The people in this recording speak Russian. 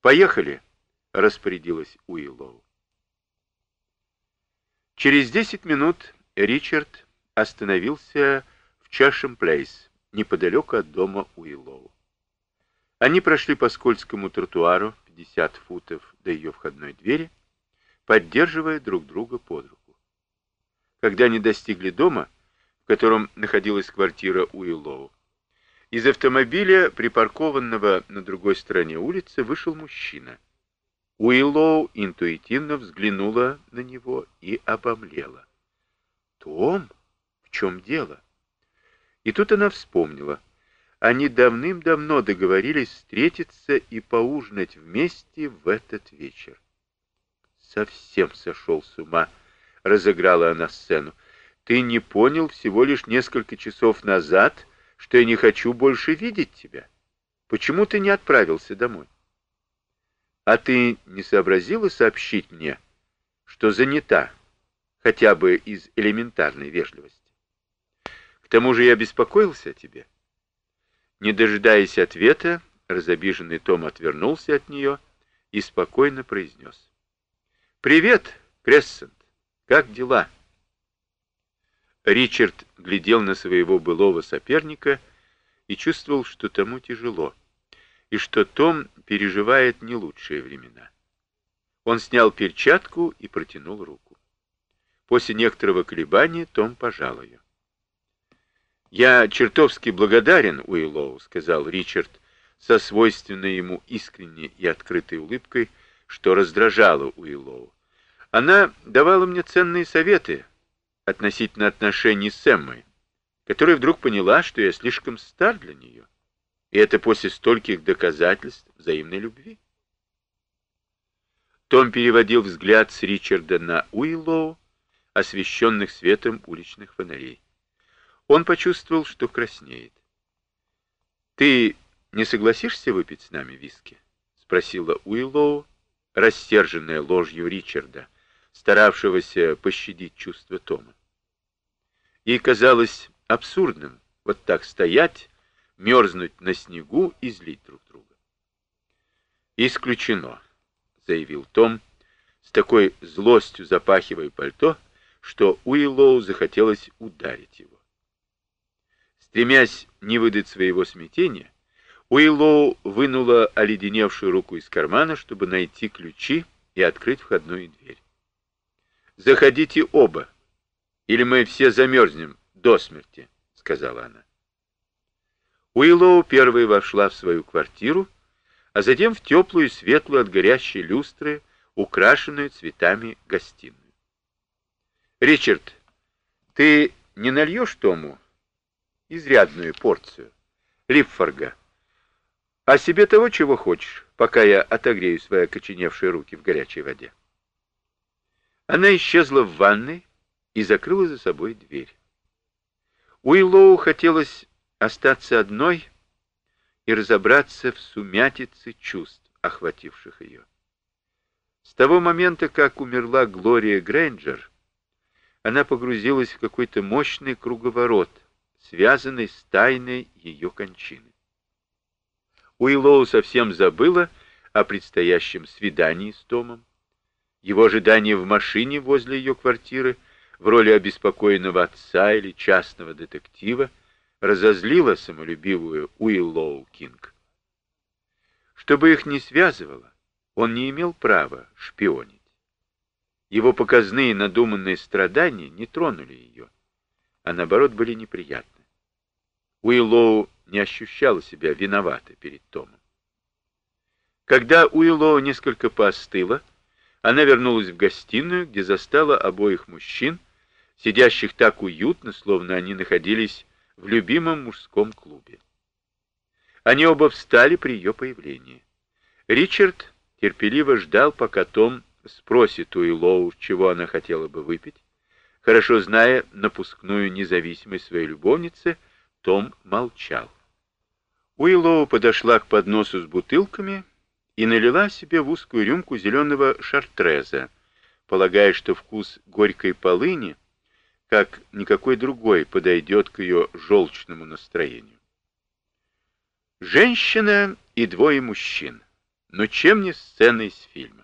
«Поехали!» — распорядилась Уиллоу. Через десять минут Ричард остановился в Чашем Плейс, неподалеку от дома Уиллоу. Они прошли по скользкому тротуару 50 футов до ее входной двери, поддерживая друг друга под руку. Когда они достигли дома, в котором находилась квартира Уиллоу, из автомобиля, припаркованного на другой стороне улицы, вышел мужчина. Уиллоу интуитивно взглянула на него и обомлела. «Том, в чем дело?» И тут она вспомнила. Они давным-давно договорились встретиться и поужинать вместе в этот вечер. Совсем сошел с ума, разыграла она сцену. Ты не понял всего лишь несколько часов назад, что я не хочу больше видеть тебя? Почему ты не отправился домой? А ты не сообразила сообщить мне, что занята, хотя бы из элементарной вежливости? К тому же я беспокоился о тебе. Не дожидаясь ответа, разобиженный Том отвернулся от нее и спокойно произнес. «Привет, Крессент, как дела?» Ричард глядел на своего былого соперника и чувствовал, что тому тяжело, и что Том переживает не лучшие времена. Он снял перчатку и протянул руку. После некоторого колебания Том пожал ее. «Я чертовски благодарен Уиллоу», — сказал Ричард со свойственной ему искренней и открытой улыбкой, что раздражало Уиллоу. «Она давала мне ценные советы, относительно отношений с Эммой, которая вдруг поняла, что я слишком стар для нее. И это после стольких доказательств взаимной любви. Том переводил взгляд с Ричарда на Уиллоу, освещенных светом уличных фонарей. Он почувствовал, что краснеет. «Ты не согласишься выпить с нами виски?» — спросила Уиллоу, рассерженная ложью Ричарда, старавшегося пощадить чувства Тома. Ей казалось абсурдным вот так стоять, мерзнуть на снегу и злить друг друга. «Исключено», — заявил Том, с такой злостью запахивая пальто, что Уиллоу захотелось ударить его. Стремясь не выдать своего смятения, Уиллоу вынула оледеневшую руку из кармана, чтобы найти ключи и открыть входную дверь. «Заходите оба», или мы все замерзнем до смерти», — сказала она. Уиллоу первой вошла в свою квартиру, а затем в теплую и светлую от горящей люстры, украшенную цветами гостиную. «Ричард, ты не нальешь Тому изрядную порцию Липфорга, а себе того, чего хочешь, пока я отогрею свои окоченевшие руки в горячей воде?» Она исчезла в ванной, и закрыла за собой дверь. Уиллоу хотелось остаться одной и разобраться в сумятице чувств, охвативших ее. С того момента, как умерла Глория Грейнджер, она погрузилась в какой-то мощный круговорот, связанный с тайной ее кончины. Уиллоу совсем забыла о предстоящем свидании с Томом. Его ожидание в машине возле ее квартиры — в роли обеспокоенного отца или частного детектива разозлила самолюбивую Уиллоу Кинг. Чтобы их не связывало, он не имел права шпионить. Его показные надуманные страдания не тронули ее, а наоборот были неприятны. Уиллоу не ощущала себя виноватой перед Томом. Когда Уиллоу несколько поостыла, она вернулась в гостиную, где застала обоих мужчин, сидящих так уютно, словно они находились в любимом мужском клубе. Они оба встали при ее появлении. Ричард терпеливо ждал, пока Том спросит у Илоу, чего она хотела бы выпить. Хорошо зная напускную независимость своей любовницы, Том молчал. Уиллоу подошла к подносу с бутылками и налила себе в узкую рюмку зеленого шартреза, полагая, что вкус горькой полыни как никакой другой подойдет к ее желчному настроению. Женщина и двое мужчин. Но чем не сцена из фильма?